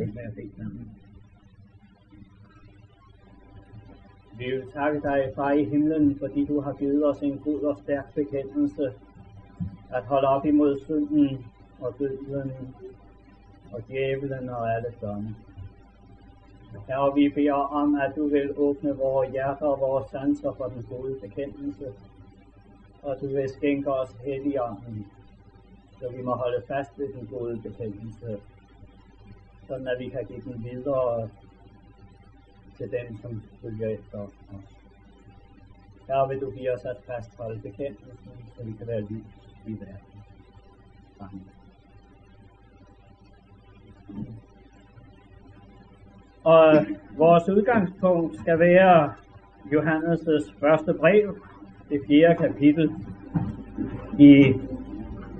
ikke være bede sammen. Vi vil takke dig, far i himlen, fordi du har givet os en god og stærk bekendelse at holde op imod synden og døden og djævelen og alle domme. Herre, vi beder om, at du vil åbne vores hjerter og vores sanser for den gode bekendelse, og du vil skænke os helligånden, så vi må holde fast ved den gode bekendelse, sådan at vi kan give den videre til dem, som følger efter os. Her vil du give os at fastholde bekendelsen, så vi kan være lys i verden. Amen. Og vores udgangspunkt skal være Johannes' første brev, det fjerde kapitel, i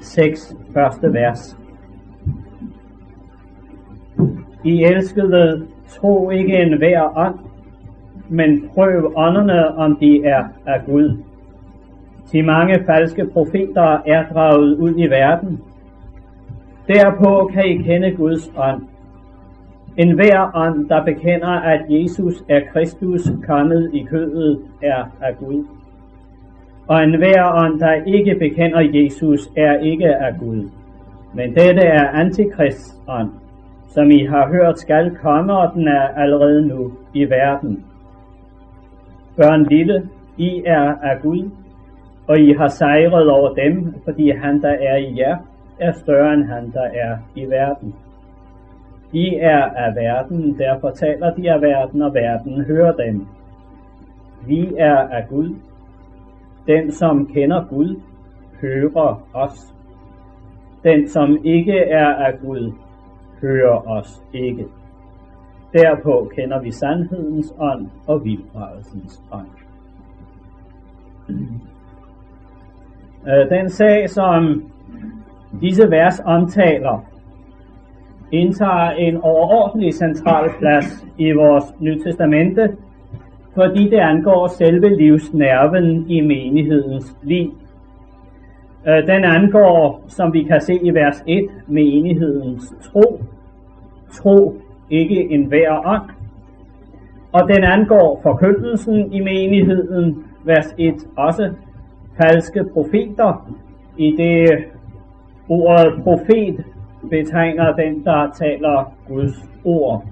seks første vers. I elskede, tro ikke en hver ånd, men prøv ånderne, om de er af Gud. De mange falske profeter er draget ud i verden. Derpå kan I kende Guds ånd. En hver ånd, der bekender, at Jesus er Kristus kommet i kødet, er af Gud. Og en hver ånd, der ikke bekender Jesus, er ikke af Gud. Men dette er antikrists ånd, som I har hørt skal komme, og den er allerede nu i verden. Børn lille, I er af Gud, og I har sejret over dem, fordi han, der er i jer, er større end han, der er i verden. De er af verden, derfor taler de af verden, og verden hører dem. Vi er af Gud. Den, som kender Gud, hører os. Den, som ikke er af Gud, hører os ikke. Derpå kender vi sandhedens ånd og vildfarelsens ånd. Øh, den sag, som disse vers omtaler, indtager en overordentlig central plads i vores Nye Testamente, fordi det angår selve livsnerven i menighedens liv. Øh, den angår, som vi kan se i vers 1, menighedens tro. Tro ikke en hver ånd. Og den angår forkyndelsen i menigheden, vers 1 også, falske profeter, i det ordet profet betegner den, der taler Guds ord.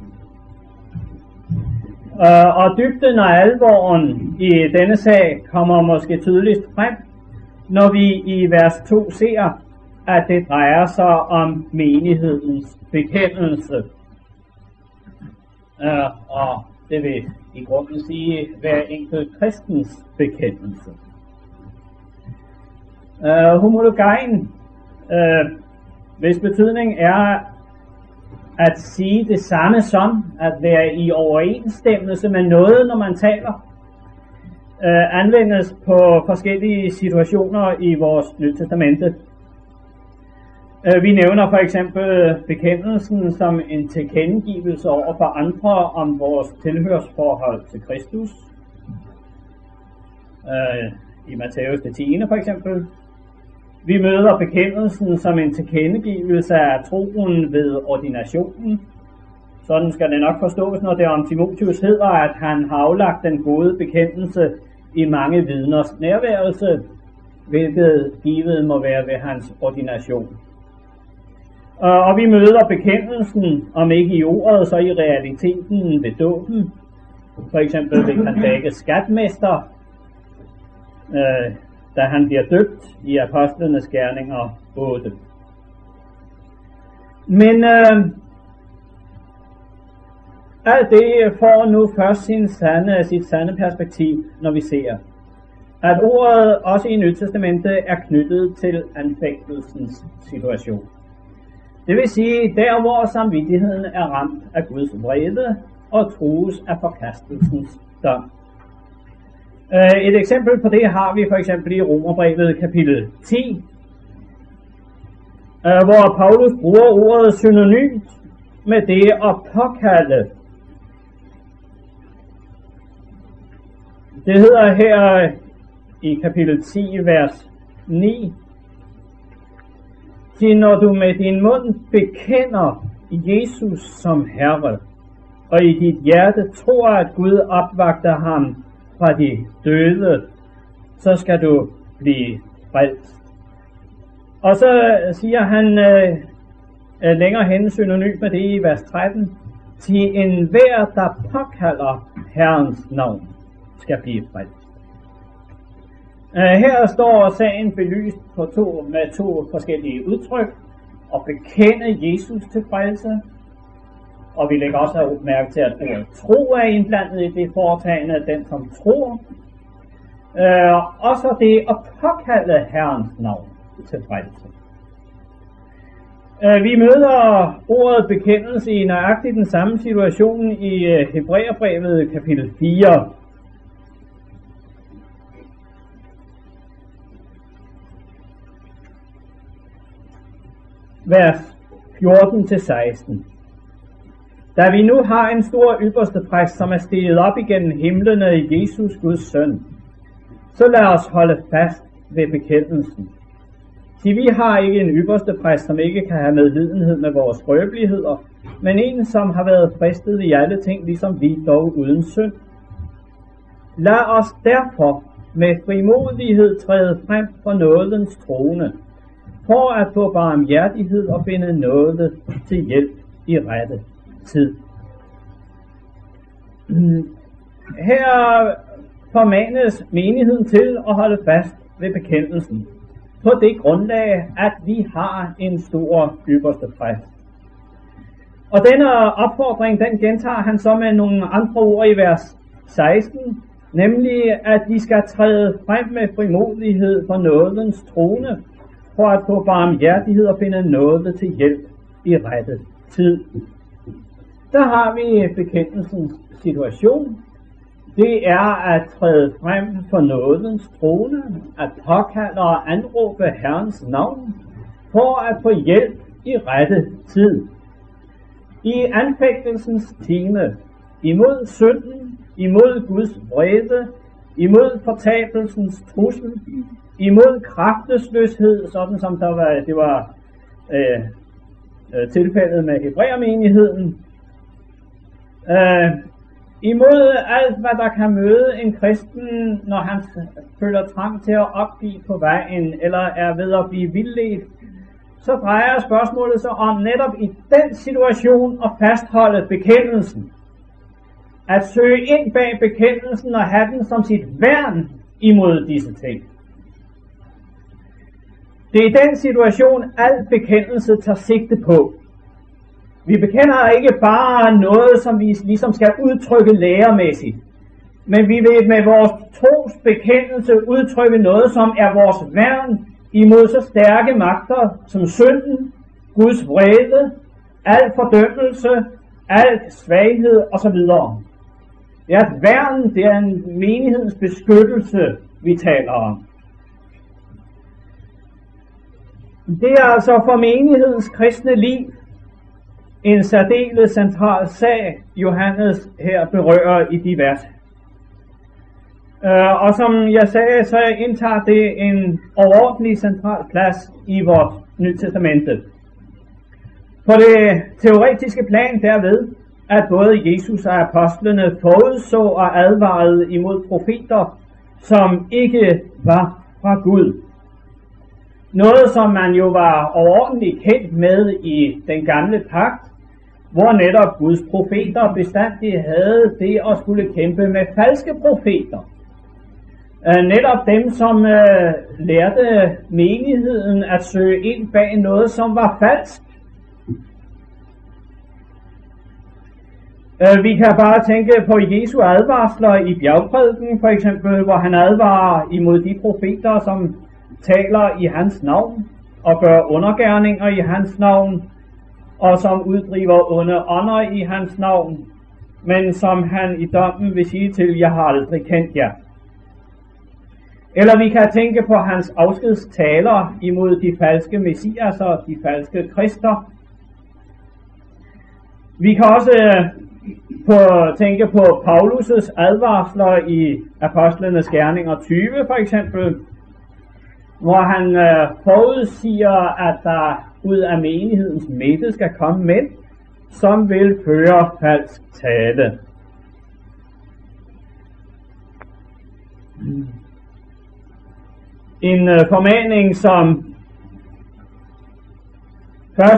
Øh, og dybden og alvoren i denne sag kommer måske tydeligst frem, når vi i vers 2 ser, at det drejer sig om menighedens bekendelse. Uh, og det vil i grunden sige hver enkelt kristens bekendelse. Uh, homologein uh, hvis betydning er at sige det samme som, at være i overensstemmelse med noget, når man taler, øh, anvendes på forskellige situationer i vores Nye Testamente. Øh, vi nævner for eksempel bekendelsen som en tilkendegivelse over for andre om vores tilhørsforhold til Kristus. Øh, I Matthæus det 10. for eksempel, vi møder bekendelsen som en tilkendegivelse af troen ved ordinationen. Sådan skal det nok forstås, når det om Timotius hedder, at han har aflagt den gode bekendelse i mange vidners nærværelse, hvilket givet må være ved hans ordination. Øh, og vi møder bekendelsen, om ikke i ordet, så i realiteten ved dåben. For eksempel ved han skatmester, øh, da han bliver døbt i Apostlenes Gerninger 8. Men øh, alt det får nu først sin sande, sit sande perspektiv, når vi ser, at ordet også i Nyt Testamentet er knyttet til anfægtelsens situation. Det vil sige, der hvor samvittigheden er ramt af Guds vrede og trues af forkastelsens dom. Øh, et eksempel på det har vi for eksempel i Romerbrevet kapitel 10, øh, hvor Paulus bruger ordet synonymt med det at påkalde. Det hedder her i kapitel 10, vers 9, til når du med din mund bekender Jesus som Herre, og i dit hjerte tror, at Gud opvagter ham fra de døde, så skal du blive frelst. Og så øh, siger han øh, øh længere hen synonym med det i vers 13, til enhver, der påkalder Herrens navn, skal blive frelst. Øh, her står sagen belyst på to, med to forskellige udtryk. At bekende Jesus til frelse, og vi lægger også mærke til, at ordet tro er indblandet i det foretagende, den som tror. Uh, og så det at påkalde Herrens navn til frelse. Uh, vi møder ordet bekendelse i nøjagtigt den samme situation i Hebræerbrevet kapitel 4, vers 14-16. Da vi nu har en stor ypperste præst, som er steget op igennem himlene i Jesus Guds søn, så lad os holde fast ved bekendelsen. Så vi har ikke en ypperste præst, som ikke kan have medlidenhed med vores skrøbeligheder, men en, som har været fristet i alle ting, ligesom vi dog uden synd. Lad os derfor med frimodighed træde frem for nådens trone, for at få barmhjertighed og finde noget til hjælp i rette tid. Her formanes menigheden til at holde fast ved bekendelsen, på det grundlag, at vi har en stor ypperste præst. Og denne opfordring, den gentager han så med nogle andre ord i vers 16, nemlig at vi skal træde frem med frimodighed for nådens trone, for at få barmhjertighed og finde noget til hjælp i rette tid. Der har vi bekendelsens situation. Det er at træde frem for nådens trone, at påkalde og anråbe Herrens navn, for at få hjælp i rette tid. I anfægtelsens time, imod synden, imod Guds vrede, imod fortabelsens trussel, imod kraftesløshed, sådan som der var, det var øh, øh, tilfældet med Hebræermenigheden. Øh, imod alt, hvad der kan møde en kristen, når han føler trang til at opgive på vejen, eller er ved at blive vildledt, så drejer spørgsmålet sig om netop i den situation at fastholde bekendelsen. At søge ind bag bekendelsen og have den som sit værn imod disse ting. Det er den situation, al bekendelse tager sigte på. Vi bekender ikke bare noget, som vi ligesom skal udtrykke læremæssigt, men vi vil med vores tros bekendelse udtrykke noget, som er vores værn imod så stærke magter som synden, Guds vrede, al fordømmelse, al svaghed osv. Det er et værn, det er en menighedens beskyttelse, vi taler om. Det er altså for menighedens kristne liv en særdeles central sag, Johannes her berører i de vers. Øh, og som jeg sagde, så indtager det en overordentlig central plads i vores Nye Testamente. På det teoretiske plan derved, at både Jesus og apostlene forudså og advarede imod profeter, som ikke var fra Gud. Noget, som man jo var overordentligt kendt med i den gamle pagt, hvor netop Guds profeter bestandig havde det at skulle kæmpe med falske profeter. Uh, netop dem, som uh, lærte menigheden at søge ind bag noget, som var falsk. Uh, vi kan bare tænke på Jesu advarsler i bjergprædiken, for eksempel, hvor han advarer imod de profeter, som taler i hans navn og gør undergærninger i hans navn, og som uddriver onde ånder i hans navn, men som han i dommen vil sige til, jeg har aldrig kendt jer. Eller vi kan tænke på hans afskedstaler imod de falske messias og de falske krister. Vi kan også øh, på, tænke på Paulus' advarsler i Apostlenes Gerninger 20 for eksempel, hvor han øh, forudsiger, at der ud af menighedens midte skal komme mænd, som vil føre falsk tale. En øh, formaning, som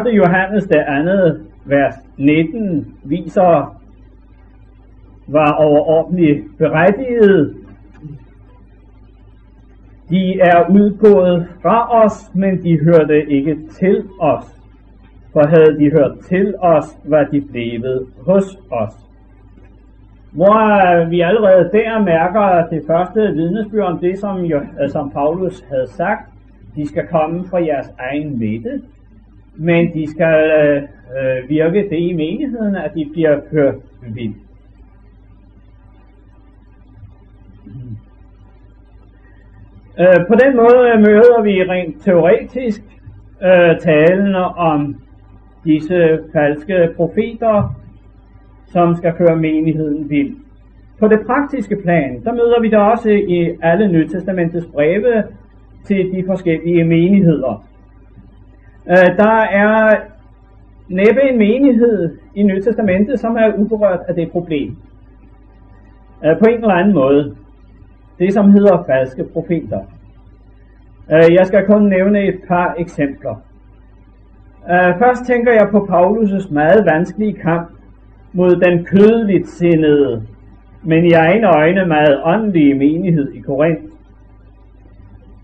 1. Johannes det andet vers 19 viser, var overordentligt berettiget. De er udgået fra os, men de hørte ikke til os. For havde de hørt til os, var de blevet hos os. Hvor vi allerede der mærker det første vidnesbyrd om det, som, jo, øh, som Paulus havde sagt. De skal komme fra jeres egen midte, men de skal øh, øh virke det i menigheden, at de bliver hørt vidt. Øh, på den måde øh, møder vi rent teoretisk øh, talen om disse falske profeter, som skal føre menigheden vild. På det praktiske plan, der møder vi det også i alle Nytestamentets breve til de forskellige menigheder. Øh, der er næppe en menighed i Nytestamentet, som er uberørt af det problem. Øh, på en eller anden måde. Det, som hedder falske profeter. Øh, jeg skal kun nævne et par eksempler. Øh, først tænker jeg på Paulus' meget vanskelige kamp mod den kødeligt sindede, men i egne øjne meget åndelige menighed i Korinth.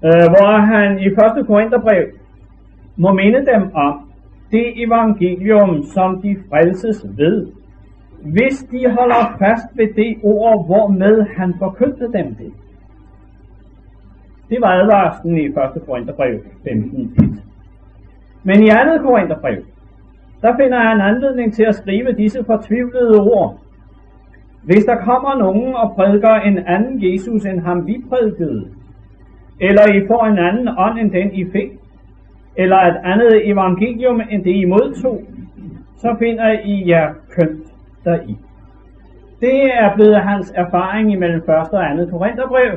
Øh, hvor han i 1. Korintherbrev må minde dem om det evangelium, som de frelses ved, hvis de holder fast ved det ord, hvormed han forkyndte dem det. Det var advarslen i 1. Korintherbrev 15.1. Men i 2. Korintherbrev, der finder han anledning til at skrive disse fortvivlede ord. Hvis der kommer nogen og prædiker en anden Jesus end ham vi prædikede, eller I får en anden ånd end den I fik, eller et andet evangelium end det I modtog, så finder I jer kønt deri. Det er blevet hans erfaring imellem første og andet Korintherbrev,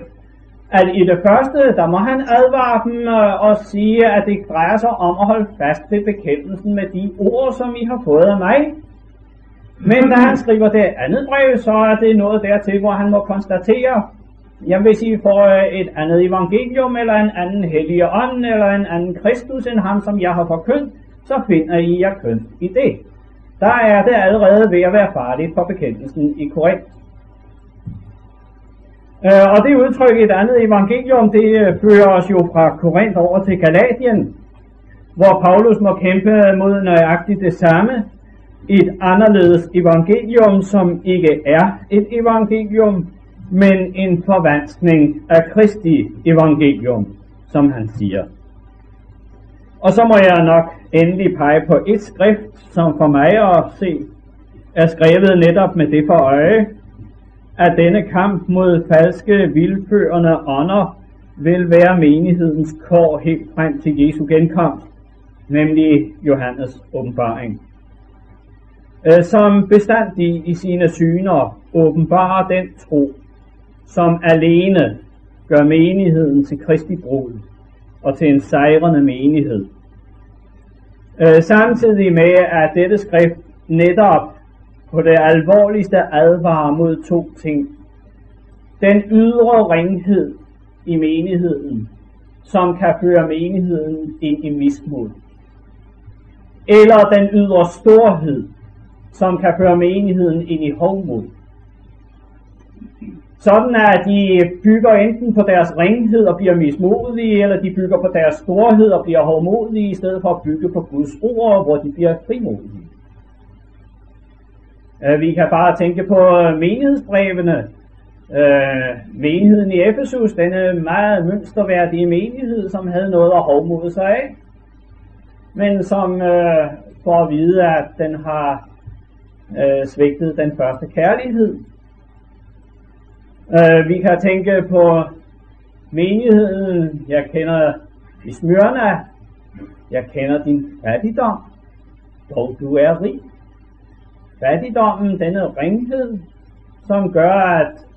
at i det første, der må han advare dem øh, og sige, at det drejer sig om at holde fast ved bekendelsen med de ord, som I har fået af mig. Men da han skriver det andet brev, så er det noget dertil, hvor han må konstatere, jamen hvis I får øh, et andet evangelium, eller en anden hellige ånd, eller en anden Kristus end ham, som jeg har forkyndt, så finder I jer kønt i det. Der er det allerede ved at være farligt for bekendelsen i Korinth. Øh, og det udtryk i et andet evangelium, det øh, fører os jo fra Korinth over til Galatien, hvor Paulus må kæmpe mod nøjagtigt det samme, et anderledes evangelium, som ikke er et evangelium, men en forvanskning af Kristi evangelium, som han siger. Og så må jeg nok endelig pege på et skrift, som for mig at se er skrevet netop med det for øje, at denne kamp mod falske, vildførende ånder vil være menighedens kår helt frem til Jesu genkomst, nemlig Johannes åbenbaring. Øh, som bestandig i sine syner åbenbarer den tro, som alene gør menigheden til Kristi brud og til en sejrende menighed. Øh, samtidig med, at dette skrift netop på det alvorligste advarer mod to ting. Den ydre ringhed i menigheden, som kan føre menigheden ind i mismod. Eller den ydre storhed, som kan føre menigheden ind i hovmod. Sådan at de bygger enten på deres ringhed og bliver mismodige, eller de bygger på deres storhed og bliver hovmodige, i stedet for at bygge på Guds ord, hvor de bliver frimodige. Øh, vi kan bare tænke på menighedsbrevene. Øh, menigheden i Efesus, denne meget mønsterværdige menighed, som havde noget at hovmode sig af, men som øh, får at vide, at den har svigtet den første kærlighed. Øh, vi kan tænke på menigheden, jeg kender i Smyrna, jeg kender din fattigdom, dog du er rig fattigdommen, denne ringhed, som gør, at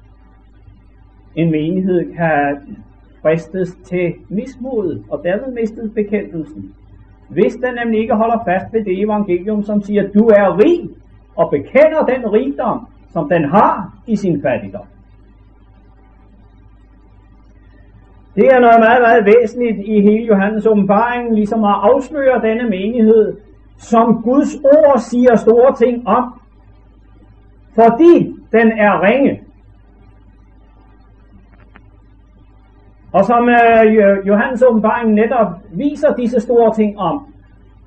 en menighed kan fristes til mismod og dermed miste bekendelsen. hvis den nemlig ikke holder fast ved det evangelium, som siger, at du er rig, og bekender den rigdom, som den har i sin fattigdom. Det er noget meget, meget væsentligt i hele Johannes åbenbaring, ligesom at afsløre denne menighed, som Guds ord siger store ting om, fordi den er ringe. Og som øh, Johannes åbenbaring netop viser disse store ting om,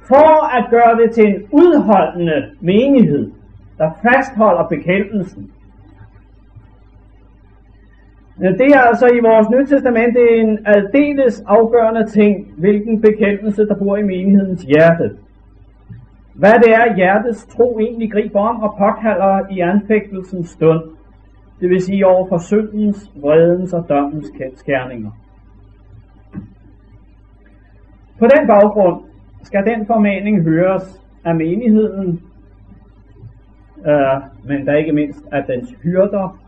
for at gøre det til en udholdende menighed, der fastholder bekendelsen. Øh, det er altså i vores Nye Testamente en aldeles afgørende ting, hvilken bekendelse der bor i menighedens hjerte. Hvad det er, hjertets tro egentlig griber om og påkalder i anfægtelsens stund, det vil sige over for syndens, vredens og dommens kendskærninger. På den baggrund skal den formaning høres af menigheden, øh, men da ikke mindst af dens hyrder,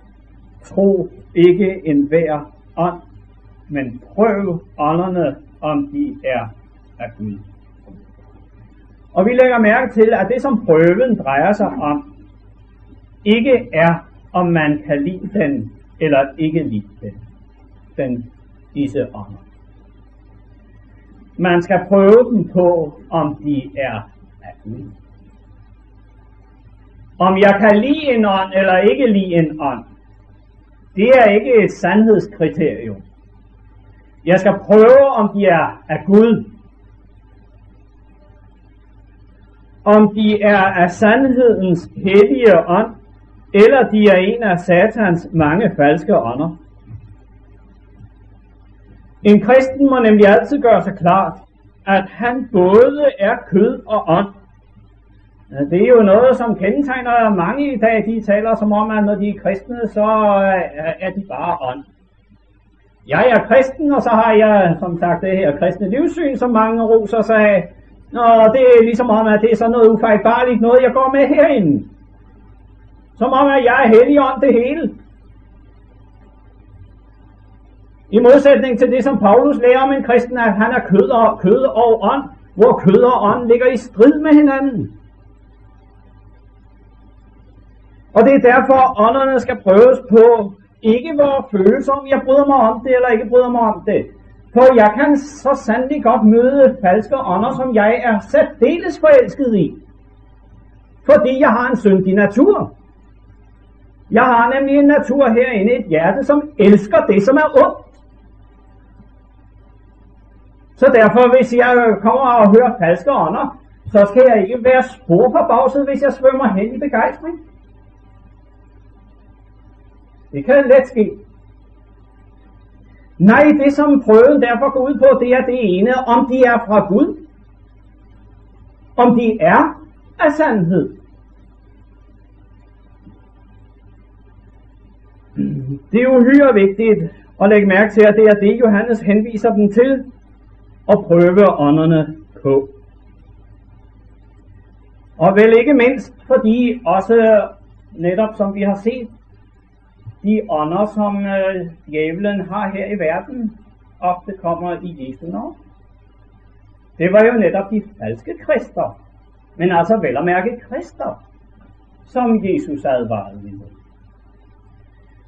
tro ikke en hver ånd, men prøv ånderne, om de er af Gud. Og vi lægger mærke til, at det som prøven drejer sig om, ikke er, om man kan lide den eller ikke lide den, den disse ånder. Man skal prøve dem på, om de er af Gud. Om jeg kan lide en ånd eller ikke lide en ånd, det er ikke et sandhedskriterium. Jeg skal prøve, om de er af Gud. Om de er af sandhedens hellige ånd, eller de er en af satans mange falske ånder. En kristen må nemlig altid gøre sig klart, at han både er kød og ånd. Øh, det er jo noget, som kendetegner mange i dag. De taler som om, at når de er kristne, så øh, er de bare ånd. Jeg er kristen, og så har jeg, som sagt, det her kristne livssyn, som mange roser sig af. Og det er ligesom om, at det er sådan noget ufejlbarligt noget, jeg går med herinde. Som om, at jeg er hellig om det hele. I modsætning til det, som Paulus lærer om en kristen, at han er kød og, kød og ånd, hvor kød og ånd ligger i strid med hinanden. Og det er derfor, ånderne skal prøves på, ikke hvor følelser, om jeg bryder mig om det eller ikke bryder mig om det. For jeg kan så sandelig godt møde falske ånder, som jeg er særdeles forelsket i. Fordi jeg har en syndig natur. Jeg har nemlig en natur herinde, et hjerte, som elsker det, som er ondt. Så derfor, hvis jeg kommer og hører falske ånder, så skal jeg ikke være spor på bagset, hvis jeg svømmer hen i begejstring. Det kan let ske. Nej, det som prøven derfor går ud på, det er det ene, om de er fra Gud. Om de er af sandhed. Det er uhyre vigtigt at lægge mærke til, at det er det, Johannes henviser dem til at prøve ånderne på. Og vel ikke mindst, fordi også netop som vi har set, de ånder, som øh, djævlen har her i verden, ofte kommer i Jesu navn. Det var jo netop de falske krister, men altså vel at mærke krister, som Jesus advarede imod.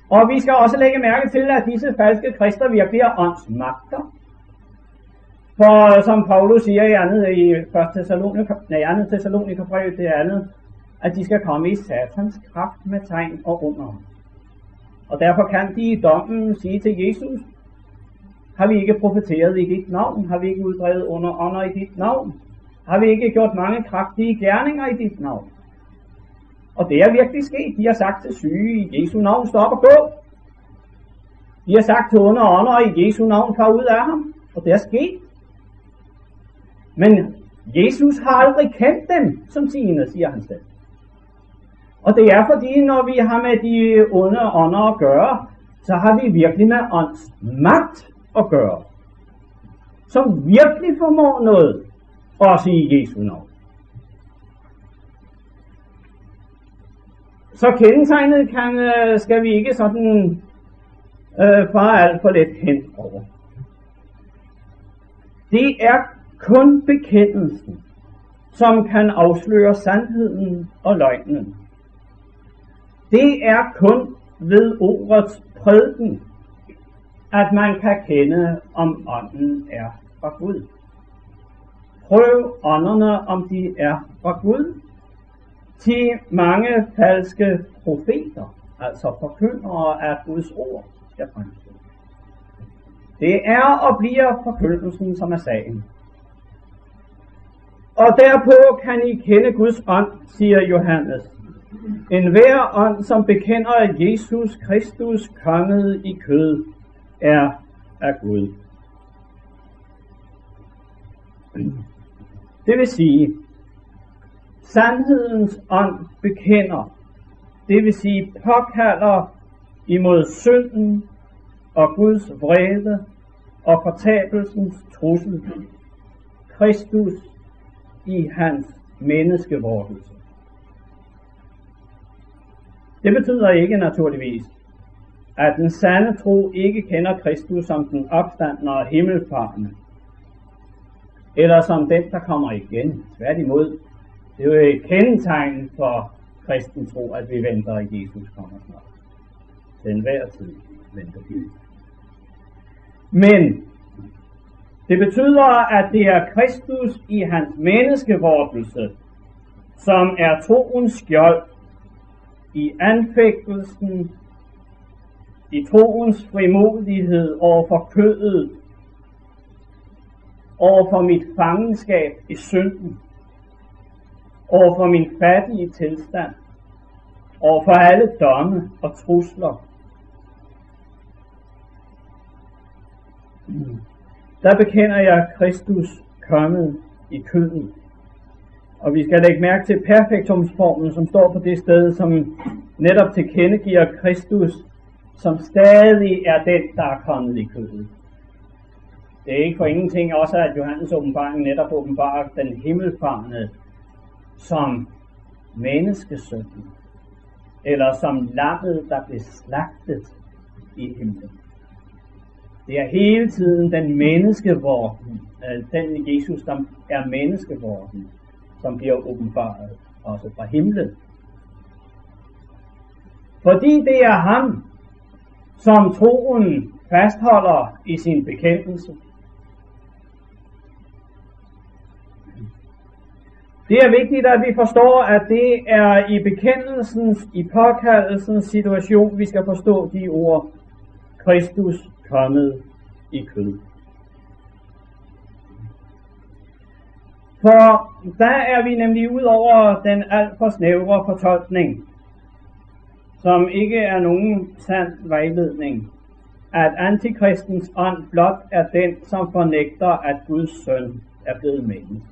Og vi skal også lægge mærke til, at disse falske krister virkelig er åndsmagter. For øh, som Paulus siger i andet i 1. Thessalonika, nej, 2. Thessalonikerbrev, det andet, at de skal komme i satans kraft med tegn og under. Og derfor kan de i dommen sige til Jesus, har vi ikke profeteret i dit navn? Har vi ikke uddrevet under ånder i dit navn? Har vi ikke gjort mange kraftige gerninger i dit navn? Og det er virkelig sket. De har sagt til syge i Jesu navn, stop og gå. De har sagt til under ånder i Jesu navn, far ud af ham. Og det er sket. Men Jesus har aldrig kendt dem som sine, siger han selv. Og det er fordi, når vi har med de onde ånder at gøre, så har vi virkelig med ånds magt at gøre. Som virkelig formår noget, også i Jesu navn. Så kendetegnet kan, øh, skal vi ikke sådan øh, fare alt for let hen over. Det er kun bekendelsen, som kan afsløre sandheden og løgnen. Det er kun ved ordets prædiken, at man kan kende, om ånden er fra Gud. Prøv ånderne, om de er fra Gud. Til mange falske profeter, altså forkyndere af Guds ord, skal fremstå. Det er og bliver forkyndelsen, som er sagen. Og derpå kan I kende Guds ånd, siger Johannes. En hver ånd, som bekender, at Jesus Kristus kommet i kød, er af Gud. Det vil sige, sandhedens ånd bekender, det vil sige påkalder imod synden og Guds vrede og fortabelsens trussel, Kristus i hans menneskevortelse. Det betyder ikke naturligvis, at den sande tro ikke kender Kristus som den opstandende og himmelfarende, eller som den, der kommer igen. Tværtimod, det er jo et kendetegn for kristen tro, at vi venter, at Jesus kommer snart. Den hver tid venter vi. Men det betyder, at det er Kristus i hans menneskevortelse, som er troens skjold i anfægtelsen, i troens frimodighed over for kødet, over for mit fangenskab i synden, over for min fattige tilstand, over for alle domme og trusler. Der bekender jeg Kristus kommet i kødet. Og vi skal lægge mærke til perfektumsformen, som står på det sted, som netop tilkendegiver Kristus, som stadig er den, der er kommet i kødet. Det er ikke for ingenting også, at Johannes åbenbaring netop åbenbarer den himmelfarne som menneskesønnen, eller som lammet, der blev slagtet i himlen. Det er hele tiden den menneskevorden, øh, den Jesus, der er menneskevorden, som bliver åbenbaret også fra himlen. Fordi det er ham, som troen fastholder i sin bekendelse. Det er vigtigt, at vi forstår, at det er i bekendelsens, i påkaldelsens situation, vi skal forstå de ord, Kristus kommet i kød. For der er vi nemlig ud over den alt for snævre fortolkning, som ikke er nogen sand vejledning, at antikristens ånd blot er den, som fornægter, at Guds søn er blevet menneske.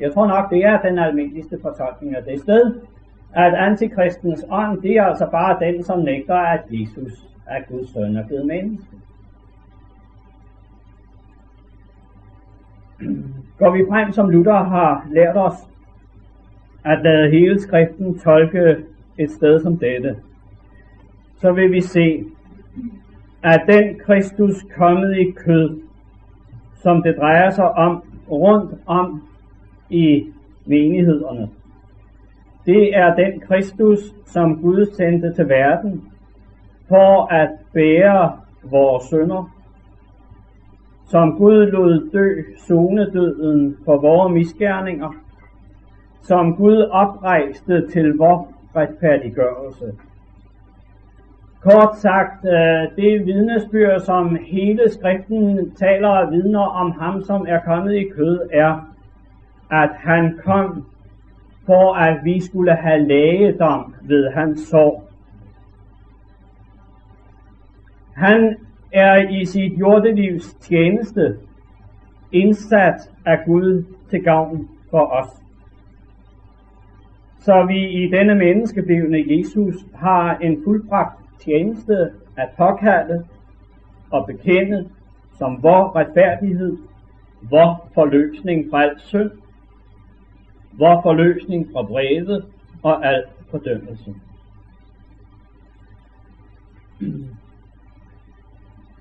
Jeg tror nok, det er den almindeligste fortolkning af det sted, at antikristens ånd, det er altså bare den, som nægter, at Jesus er Guds søn er blevet menneske. Går vi frem, som Luther har lært os, at lade hele skriften tolke et sted som dette, så vil vi se, at den Kristus kommet i kød, som det drejer sig om rundt om i menighederne, det er den Kristus, som Gud sendte til verden for at bære vores sønder, som Gud lod dø zonedøden for vores misgerninger, som Gud oprejste til vor retfærdiggørelse. Kort sagt, øh, det vidnesbyrd, som hele skriften taler og vidner om ham, som er kommet i kød, er, at han kom for at vi skulle have lægedom ved hans sorg. Han er i sit jordelivs tjeneste indsat af Gud til gavn for os. Så vi i denne menneskeblivende Jesus har en fuldbragt tjeneste at påkalde og bekende som vor retfærdighed, vor forløsning fra alt synd, vor forløsning fra vrede og al fordømmelse.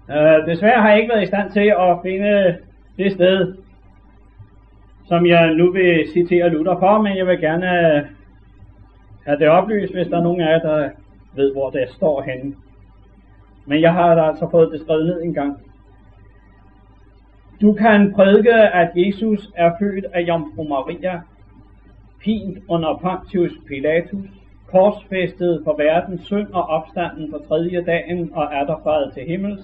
Uh, desværre har jeg ikke været i stand til at finde det sted, som jeg nu vil citere Luther for, men jeg vil gerne øh, have det oplyst, hvis der er nogen af jer, der ved, hvor det står henne. Men jeg har altså fået det skrevet ned en gang. Du kan prædike, at Jesus er født af Jomfru Maria, pint under Pontius Pilatus, korsfæstet for verdens synd og opstanden på tredje dagen og er der til himmels.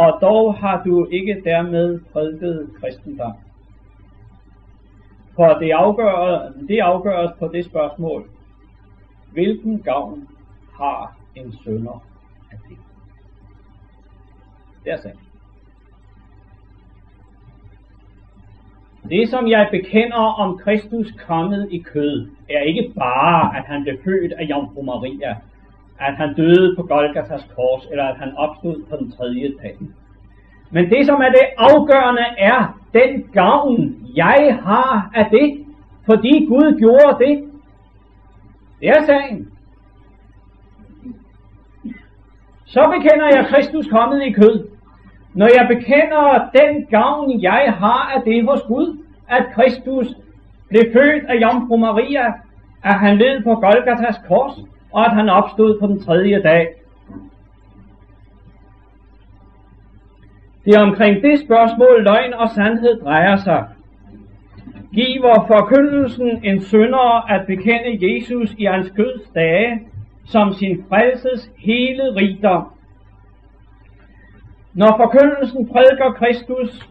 Og dog har du ikke dermed prædiket kristendom. For det, afgør, det afgøres på det spørgsmål, hvilken gavn har en sønder af det? Det er sandt. Det, som jeg bekender om Kristus kommet i kød, er ikke bare, at han blev født af Jomfru Maria, at han døde på Golgatas kors, eller at han opstod på den tredje dag. Men det, som er det afgørende, er den gavn, jeg har af det, fordi Gud gjorde det. Det er sagen. Så bekender jeg Kristus kommet i kød. Når jeg bekender den gavn, jeg har af det hos Gud, at Kristus blev født af Jomfru Maria, at han led på Golgatas kors, og at han opstod på den tredje dag. Det er omkring det spørgsmål, løgn og sandhed drejer sig. Giver forkyndelsen en synder at bekende Jesus i hans køds dage som sin frelses hele rigdom, når forkyndelsen prædiker Kristus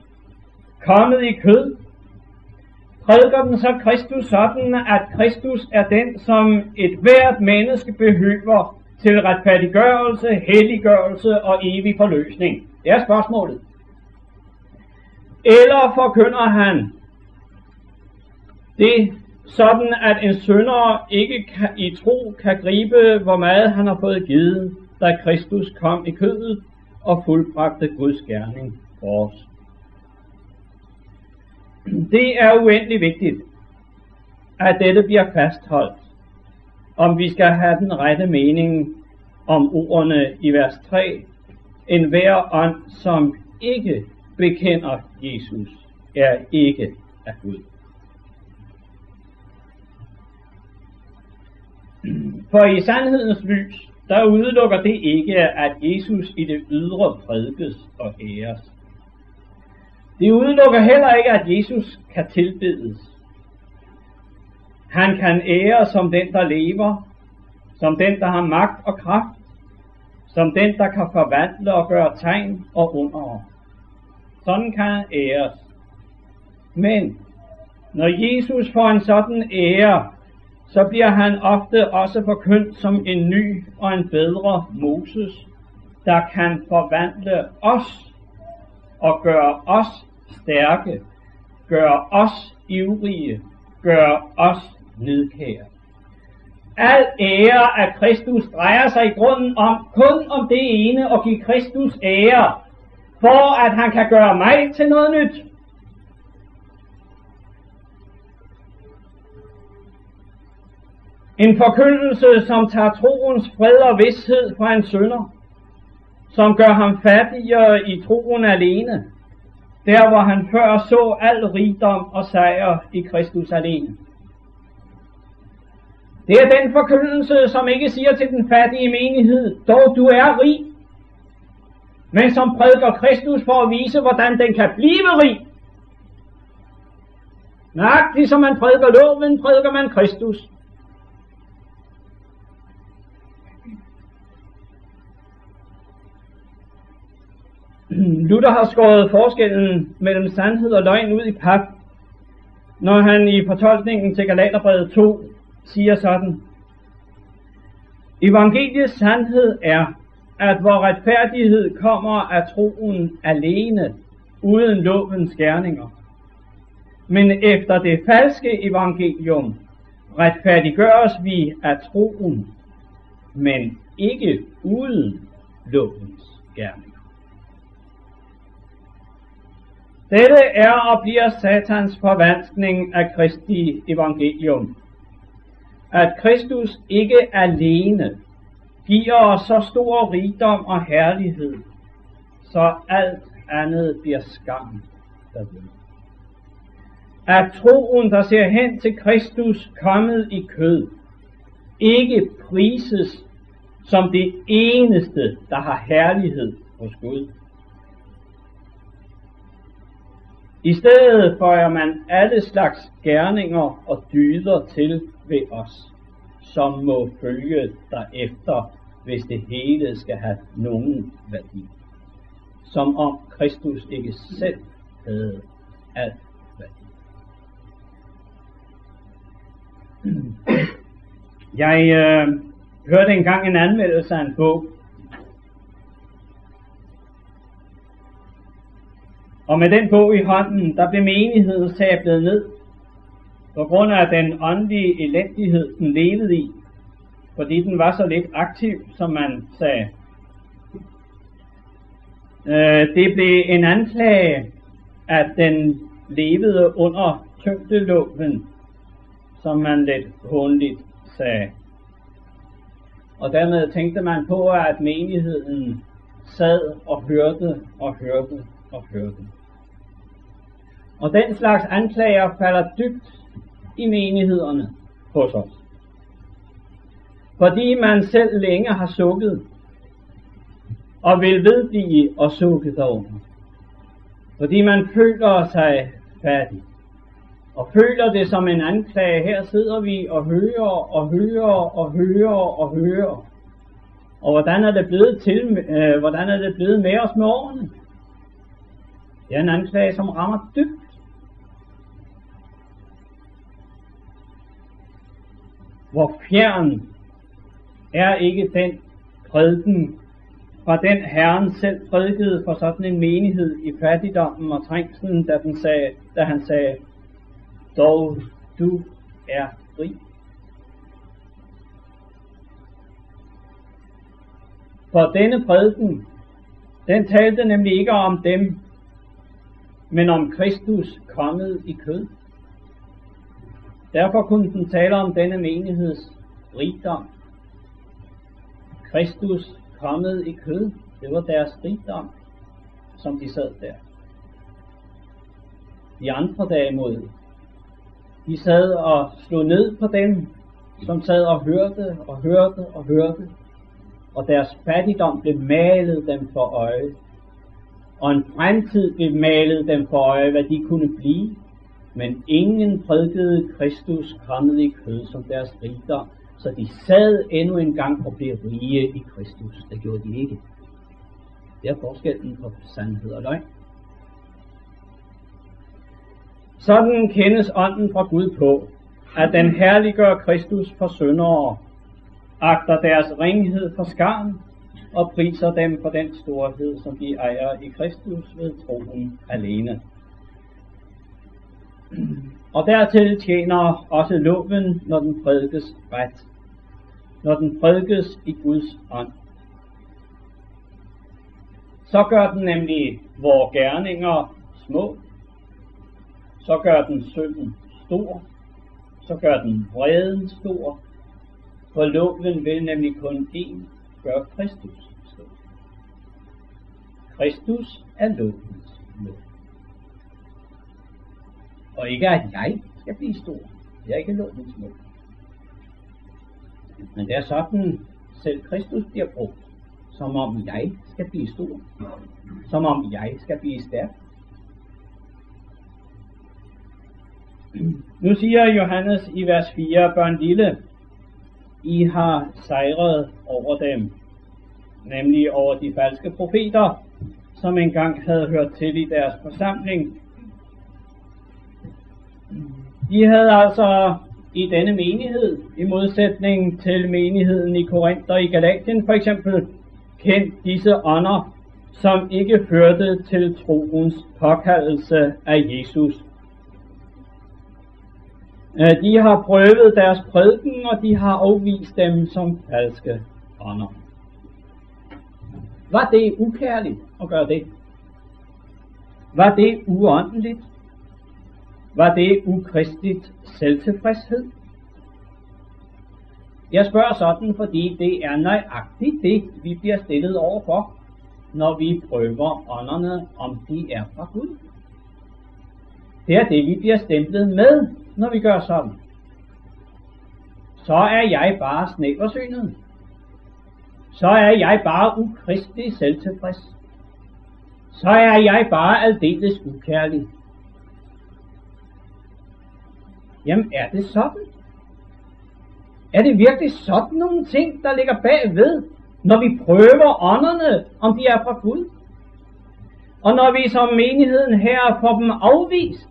kommet i kød, prædiker den så Kristus sådan, at Kristus er den, som et hvert menneske behøver til retfærdiggørelse, helliggørelse og evig forløsning. Det er spørgsmålet. Eller forkynder han det sådan, at en synder ikke kan, i tro kan gribe, hvor meget han har fået givet, da Kristus kom i kødet, og fuldbragte Guds gerning for os. Det er uendelig vigtigt, at dette bliver fastholdt, om vi skal have den rette mening om ordene i vers 3. En hver ånd, som ikke bekender Jesus, er ikke af Gud. For i sandhedens lys der udelukker det ikke, at Jesus i det ydre prædikes og æres. Det udelukker heller ikke, at Jesus kan tilbedes. Han kan ære som den, der lever, som den, der har magt og kraft, som den, der kan forvandle og gøre tegn og under. Sådan kan han æres. Men når Jesus får en sådan ære, så bliver han ofte også forkyndt som en ny og en bedre Moses, der kan forvandle os og gøre os stærke, gør os ivrige, gør os nidkære. Al ære af Kristus drejer sig i grunden om kun om det ene og give Kristus ære, for at han kan gøre mig til noget nyt. En forkyndelse, som tager troens fred og vidshed fra en sønder, som gør ham fattigere i troen alene, der hvor han før så al rigdom og sejr i Kristus alene. Det er den forkyndelse, som ikke siger til den fattige menighed, dog du er rig, men som prædiker Kristus for at vise, hvordan den kan blive rig. Nøjagtigt som man prædiker loven, prædiker man Kristus. Luther har skåret forskellen mellem sandhed og løgn ud i pap, når han i fortolkningen til Galaterbrevet 2 siger sådan, Evangeliets sandhed er, at vor retfærdighed kommer af troen alene, uden lovens gerninger. Men efter det falske evangelium retfærdiggøres vi af troen, men ikke uden lovens gerninger. Dette er og bliver satans forvanskning af Kristi evangelium. At Kristus ikke alene giver os så stor rigdom og herlighed, så alt andet bliver skam derved. At troen, der ser hen til Kristus kommet i kød, ikke prises som det eneste, der har herlighed hos Gud. I stedet føjer man alle slags gerninger og dyder til ved os, som må følge derefter, hvis det hele skal have nogen værdi. Som om Kristus ikke selv havde alt værdi. Jeg øh, hørte engang en anmeldelse af en bog, Og med den bog i hånden, der blev menigheden sablet ned, på grund af den åndelige elendighed, den levede i, fordi den var så lidt aktiv, som man sagde. Øh, det blev en anklage, at den levede under tyngdeloven, som man lidt håndligt sagde. Og dermed tænkte man på, at menigheden sad og hørte og hørte og hørte. Og den slags anklager falder dybt i menighederne hos os. Fordi man selv længe har sukket, og vil vedblive og sukke derunder. Fordi man føler sig fattig. Og føler det som en anklage. Her sidder vi og hører og hører og hører og hører. Og hvordan er det blevet til, øh, hvordan er det blevet med os med årene? Det er en anklage, som rammer dybt Hvor fjern er ikke den prædiken fra den Herren selv prædikede for sådan en menighed i fattigdommen og trængslen, da, den sagde, da han sagde, dog du er fri. For denne prædiken, den talte nemlig ikke om dem, men om Kristus kommet i kød. Derfor kunne den tale om denne menigheds rigdom. Kristus kommet i kød, det var deres rigdom, som de sad der. De andre derimod, de sad og slog ned på dem, som sad og hørte og hørte og hørte, og deres fattigdom blev malet dem for øje, og en fremtid blev malet dem for øje, hvad de kunne blive, men ingen prædikede Kristus kommet i kød som deres rigdom, så de sad endnu en gang og blev rige i Kristus. Det gjorde de ikke. Det er forskellen på sandhed og løgn. Sådan kendes ånden fra Gud på, at den herliggør Kristus for syndere, agter deres ringhed for skam og priser dem for den storhed, som de ejer i Kristus ved troen alene. Mm. Og dertil tjener også loven, når den prædikes ret. Når den prædikes i Guds ånd. Så gør den nemlig vores gerninger små. Så gør den synden stor. Så gør den vreden stor. For loven vil nemlig kun én gøre Kristus stor. Kristus er lovens lov. Og ikke at jeg skal blive stor. Jeg er ikke lovens mål. Men det er sådan, selv Kristus bliver brugt, som om jeg skal blive stor. Som om jeg skal blive stærk. Nu siger Johannes i vers 4, børn lille, I har sejret over dem, nemlig over de falske profeter, som engang havde hørt til i deres forsamling, Mm. de havde altså i denne menighed, i modsætning til menigheden i Korinth og i Galatien for eksempel, kendt disse ånder, som ikke førte til troens påkaldelse af Jesus. Øh, de har prøvet deres prædiken, og de har afvist dem som falske ånder. Var det ukærligt at gøre det? Var det uåndeligt? Var det ukristligt selvtilfredshed? Jeg spørger sådan, fordi det er nøjagtigt det, vi bliver stillet overfor, når vi prøver ånderne, om de er fra Gud. Det er det, vi bliver stemplet med, når vi gør sådan. Så er jeg bare snæversynet. Så er jeg bare ukristelig selvtilfreds. Så er jeg bare aldeles ukærlig. Jamen er det sådan? Er det virkelig sådan nogle ting, der ligger bagved, når vi prøver ånderne, om de er fra Gud? Og når vi som menigheden her får dem afvist?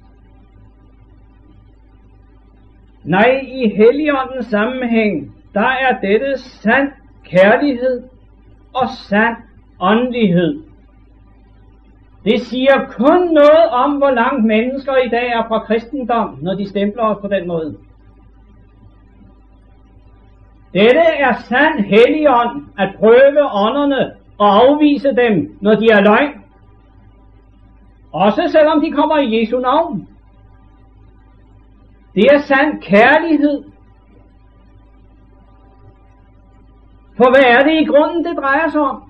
Nej, i Helligåndens sammenhæng, der er dette sand kærlighed og sand åndelighed. Det siger kun noget om, hvor langt mennesker i dag er fra kristendom, når de stempler os på den måde. Dette er sand helligånd at prøve ånderne og afvise dem, når de er løgn. Også selvom de kommer i Jesu navn. Det er sand kærlighed. For hvad er det i grunden, det drejer sig om?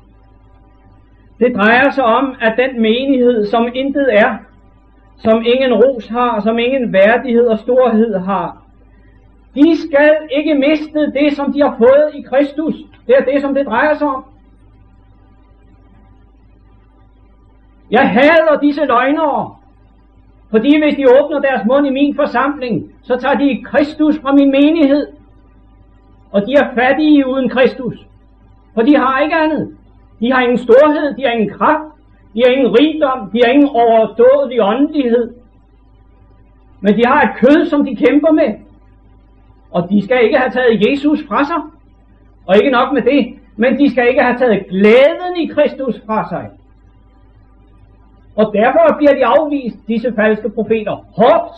Det drejer sig om, at den menighed, som intet er, som ingen ros har, som ingen værdighed og storhed har, de skal ikke miste det, som de har fået i Kristus. Det er det, som det drejer sig om. Jeg hader disse løgnere, fordi hvis de åbner deres mund i min forsamling, så tager de Kristus fra min menighed. Og de er fattige uden Kristus. For de har ikke andet. De har ingen storhed, de har ingen kraft, de har ingen rigdom, de har ingen overdådig åndelighed. Men de har et kød, som de kæmper med. Og de skal ikke have taget Jesus fra sig. Og ikke nok med det, men de skal ikke have taget glæden i Kristus fra sig. Og derfor bliver de afvist, disse falske profeter, hårdt.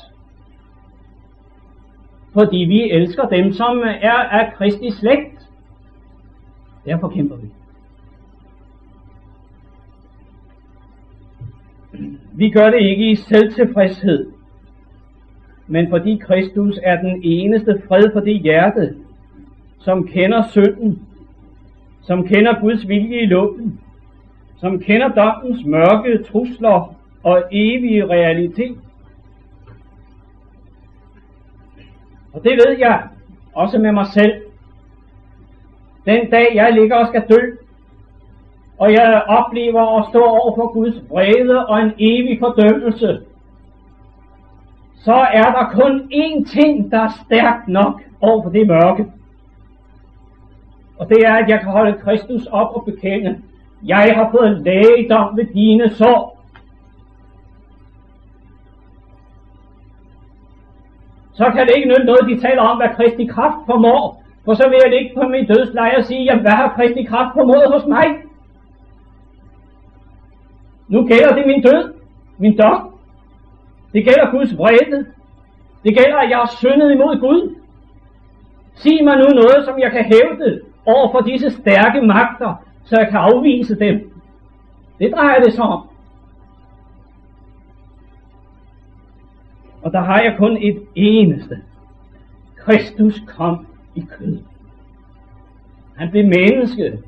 Fordi vi elsker dem, som er af Kristi slægt. Derfor kæmper vi. Vi gør det ikke i selvtilfredshed, men fordi Kristus er den eneste fred for det hjerte, som kender synden, som kender Guds vilje i luften, som kender dommens mørke trusler og evige realitet. Og det ved jeg også med mig selv. Den dag jeg ligger og skal dø, og jeg oplever at stå over for Guds vrede og en evig fordømmelse, så er der kun én ting, der er stærkt nok over for det mørke. Og det er, at jeg kan holde Kristus op og bekende, jeg har fået lægedom ved dine sår. Så kan det ikke nytte noget, de taler om, hvad Kristi kraft formår. For så vil jeg ikke på min dødsleje og sige, jamen hvad har Kristi kraft formået hos mig? Nu gælder det min død, min dom. Det gælder Guds vrede. Det gælder, at jeg har syndet imod Gud. Sig mig nu noget, som jeg kan hævde over for disse stærke magter, så jeg kan afvise dem. Det drejer det sig om. Og der har jeg kun et eneste. Kristus kom i kød. Han blev menneske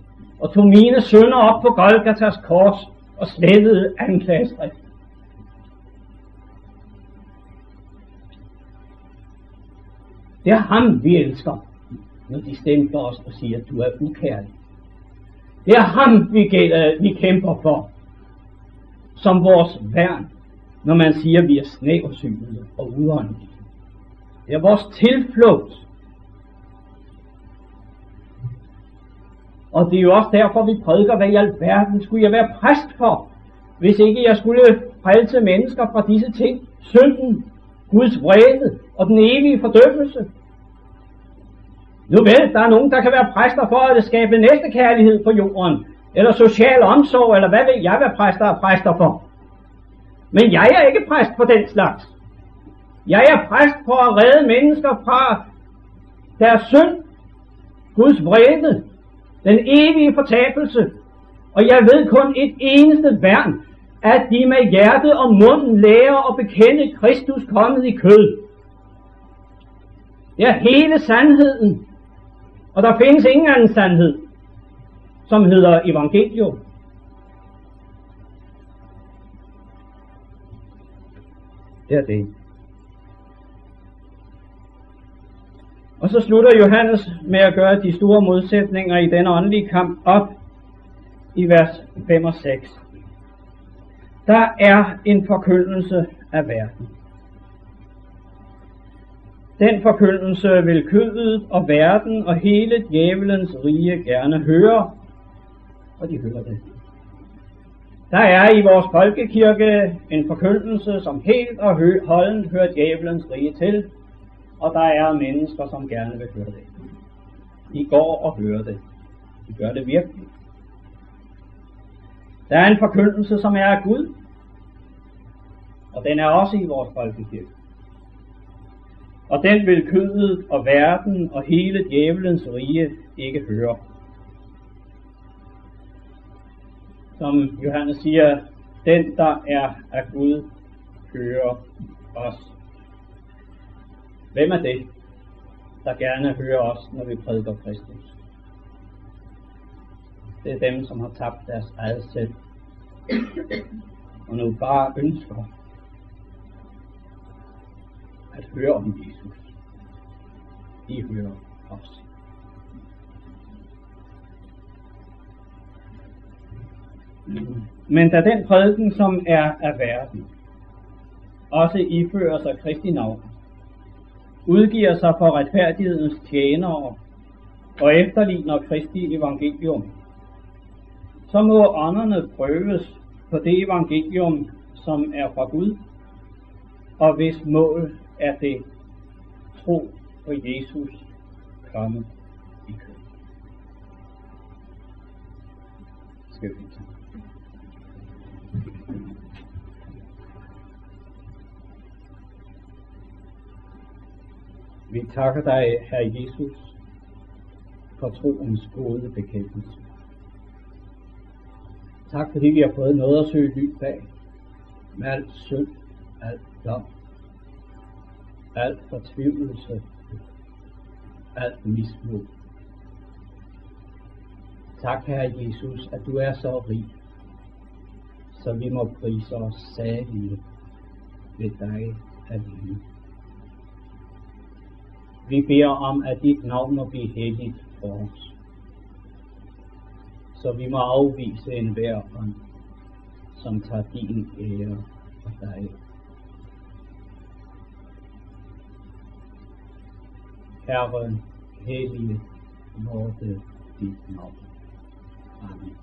og tog mine sønder op på Golgatas kors og slettede anklageskrift. Det er ham, vi elsker, når de stemmer os og siger, at du er ukærlig. Det er ham, vi, gælder, øh, vi kæmper for, som vores værn, når man siger, at vi er snæversynede og uåndelige. Det er vores tilflugt. Og det er jo også derfor, vi prædiker, hvad i alverden skulle jeg være præst for, hvis ikke jeg skulle frelse mennesker fra disse ting. Synden, Guds vrede og den evige fordømmelse. Nu vel, der er nogen, der kan være præster for at skabe næste kærlighed på jorden, eller social omsorg, eller hvad ved jeg, hvad præster er præster for. Men jeg er ikke præst for den slags. Jeg er præst for at redde mennesker fra deres synd, Guds vrede, den evige fortabelse. Og jeg ved kun et eneste værn, at de med hjerte og munden lærer at bekende Kristus kommet i kød. Det er hele sandheden. Og der findes ingen anden sandhed, som hedder evangelium. Det er det. Og så slutter Johannes med at gøre de store modsætninger i denne åndelige kamp op i vers 5 og 6. Der er en forkyndelse af verden. Den forkyndelse vil kødet og verden og hele djævelens rige gerne høre, og de hører det. Der er i vores folkekirke en forkyndelse, som helt og holdent hører djævelens rige til, og der er mennesker, som gerne vil høre det. De går og hører det. De gør det virkelig. Der er en forkyndelse, som er af Gud, og den er også i vores folkekirke. Og den vil kødet og verden og hele djævelens rige ikke høre. Som Johannes siger, den der er af Gud, hører os. Hvem er det, der gerne hører os, når vi prædiker Kristus? Det er dem, som har tabt deres eget selv, og nu bare ønsker at høre om Jesus. De hører os. Men da den prædiken, som er af verden, også ifører sig Kristi navn, udgiver sig for retfærdighedens tjenere og efterligner Kristi evangelium, så må ånderne prøves på det evangelium, som er fra Gud, og hvis mål er det tro på Jesus komme i kød. Skal vi Vi takker dig, Herre Jesus, for troens gode bekendelse. Tak fordi vi har fået noget at søge ly bag, med alt synd, alt dom, alt fortvivlelse, alt mismod. Tak, Herre Jesus, at du er så rig, så vi må prise os salige ved dig alene. Vi beder om, at dit navn må blive helligt for os. Så vi må afvise en hver ånd, som tager din ære og dig. Herren, hellige, måtte dit navn. Amen.